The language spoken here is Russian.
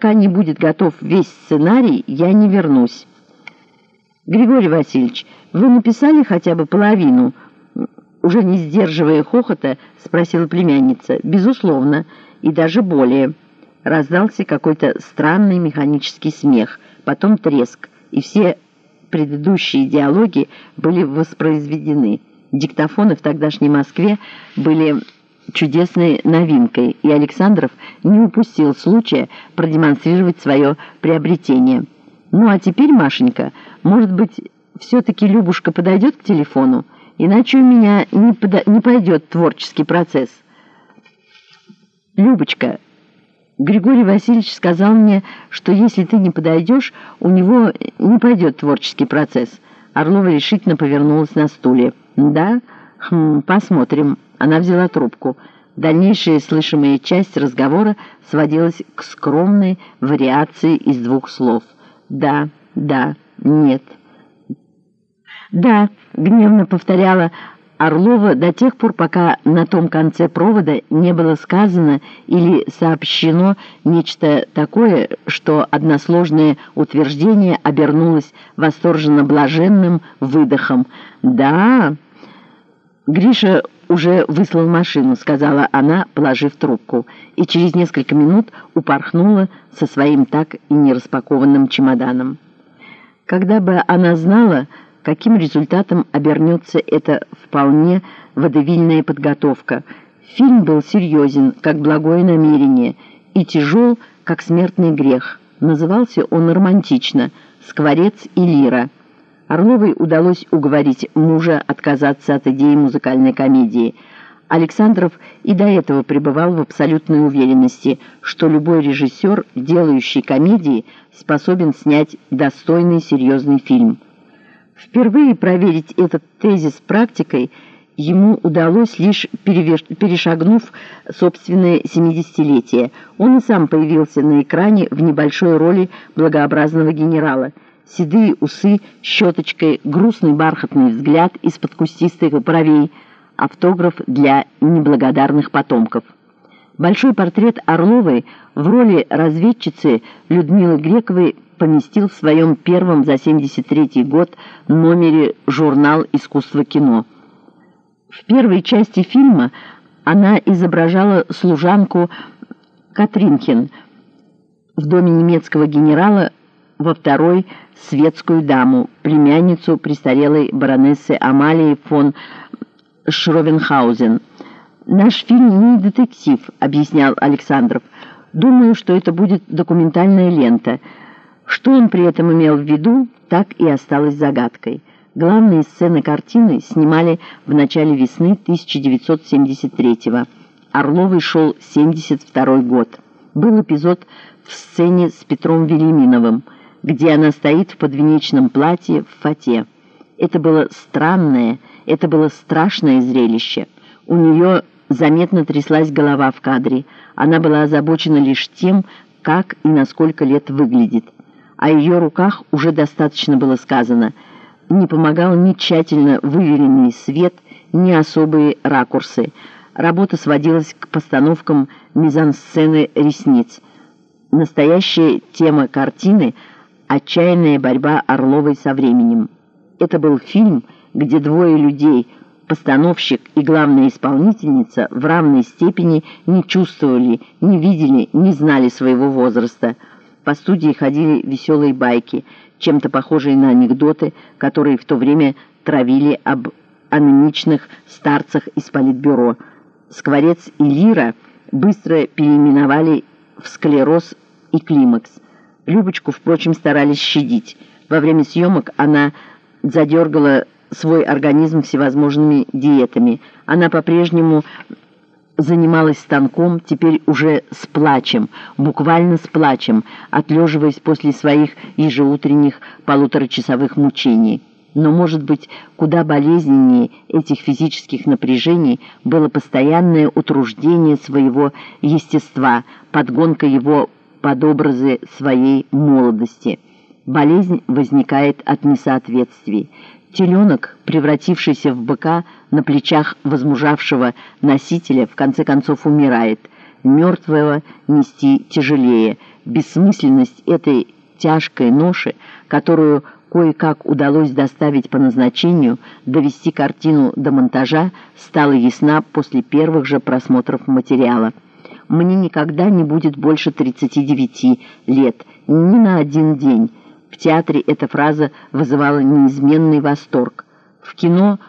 Пока не будет готов весь сценарий, я не вернусь. Григорий Васильевич, вы написали хотя бы половину? Уже не сдерживая хохота, спросила племянница. Безусловно, и даже более. Раздался какой-то странный механический смех, потом треск, и все предыдущие диалоги были воспроизведены. Диктофоны в тогдашней Москве были чудесной новинкой, и Александров не упустил случая продемонстрировать свое приобретение. «Ну а теперь, Машенька, может быть, все-таки Любушка подойдет к телефону, иначе у меня не, подо... не пойдет творческий процесс». «Любочка, Григорий Васильевич сказал мне, что если ты не подойдешь, у него не пойдет творческий процесс». Орлова решительно повернулась на стуле. «Да? Хм, посмотрим». Она взяла трубку. Дальнейшая слышимая часть разговора сводилась к скромной вариации из двух слов. «Да, да, нет». «Да», — гневно повторяла Орлова до тех пор, пока на том конце провода не было сказано или сообщено нечто такое, что односложное утверждение обернулось восторженно блаженным выдохом. «Да!» Гриша уже выслал машину», — сказала она, положив трубку, и через несколько минут упорхнула со своим так и не распакованным чемоданом. Когда бы она знала, каким результатом обернется эта вполне водовильная подготовка. Фильм был серьезен, как благое намерение, и тяжел, как смертный грех. Назывался он романтично «Скворец и лира». Орловой удалось уговорить мужа отказаться от идеи музыкальной комедии. Александров и до этого пребывал в абсолютной уверенности, что любой режиссер, делающий комедии, способен снять достойный серьезный фильм. Впервые проверить этот тезис практикой ему удалось лишь перешагнув собственное семидесятилетие. Он и сам появился на экране в небольшой роли благообразного генерала – седые усы щеточкой, грустный бархатный взгляд из-под кустистых бровей, автограф для неблагодарных потомков. Большой портрет Орловой в роли разведчицы Людмилы Грековой поместил в своем первом за 73 год номере журнал «Искусство кино». В первой части фильма она изображала служанку Катринхен в доме немецкого генерала во второй – светскую даму, племянницу престарелой баронессы Амалии фон Шровенхаузен. «Наш фильм не детектив», — объяснял Александров. «Думаю, что это будет документальная лента». Что он при этом имел в виду, так и осталось загадкой. Главные сцены картины снимали в начале весны 1973-го. Орловый шел 72 год. Был эпизод в сцене с Петром Велиминовым – где она стоит в подвенечном платье в фате. Это было странное, это было страшное зрелище. У нее заметно тряслась голова в кадре. Она была озабочена лишь тем, как и на сколько лет выглядит. О ее руках уже достаточно было сказано. Не помогал ни тщательно выверенный свет, ни особые ракурсы. Работа сводилась к постановкам мизансцены ресниц. Настоящая тема картины – Отчаянная борьба Орловой со временем. Это был фильм, где двое людей, постановщик и главная исполнительница, в равной степени не чувствовали, не видели, не знали своего возраста. По студии ходили веселые байки, чем-то похожие на анекдоты, которые в то время травили об аноничных старцах из политбюро. Скворец и Лира быстро переименовали в склероз и климакс. Любочку, впрочем, старались щадить. Во время съемок она задергала свой организм всевозможными диетами. Она по-прежнему занималась станком, теперь уже с плачем, буквально с плачем, отлеживаясь после своих ежеутренних полуторачасовых мучений. Но, может быть, куда болезненнее этих физических напряжений было постоянное утруждение своего естества, подгонка его под образы своей молодости. Болезнь возникает от несоответствий. Теленок, превратившийся в быка на плечах возмужавшего носителя, в конце концов умирает. мертвого нести тяжелее. Бессмысленность этой тяжкой ноши, которую кое-как удалось доставить по назначению, довести картину до монтажа, стала ясна после первых же просмотров материала. Мне никогда не будет больше 39 лет, ни на один день. В театре эта фраза вызывала неизменный восторг. В кино